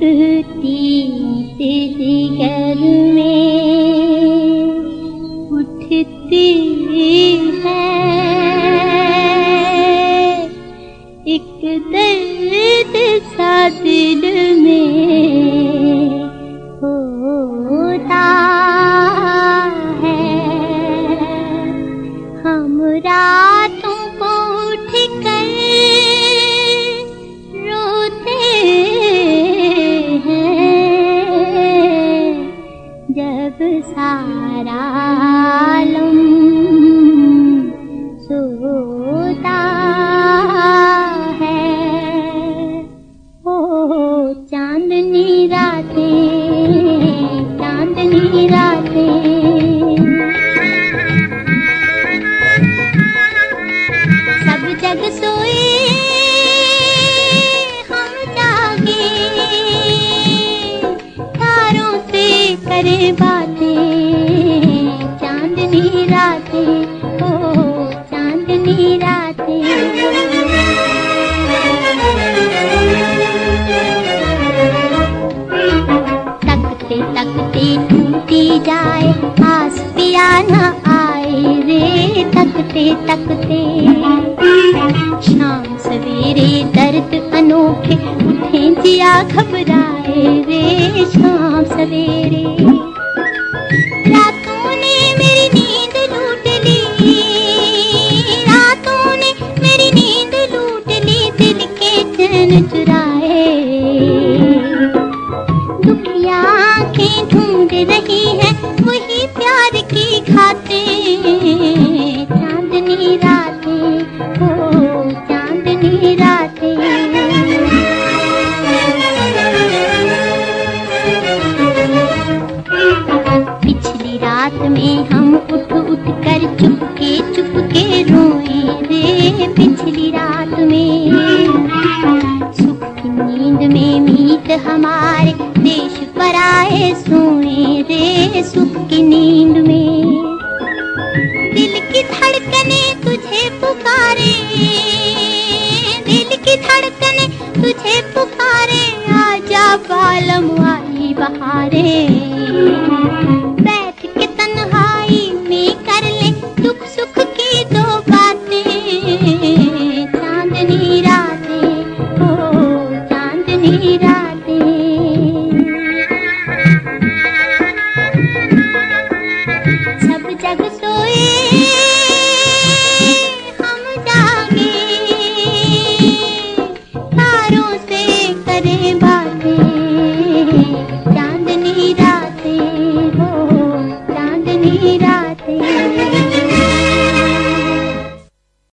कहती में उठती है एक दर्द सा दिल में होता करे बातें चांदनी रातें। जाए आस पिया न आए रे तकते तकते। शाम सवेरे दर्द अनोखे, उठे जिया घबराए रे शाम सवेरे। रातों ने मेरी नींद लूट रातों ने मेरी नींद लूट दिल के चैन चुराए। दुखिया आँखें ढूंढ रही में हम उठ उठ कर चुपके चुपके रोए रे पिछली रात में। सुख की नींद में मीत हमारे देश पर आए सोए रे सुख की नींद में। दिल की धड़कने तुझे पुकारे, दिल की धड़कने तुझे पुकारे, आजा बालम आई बहारे। चांदनी रातें हो चांदनी रातें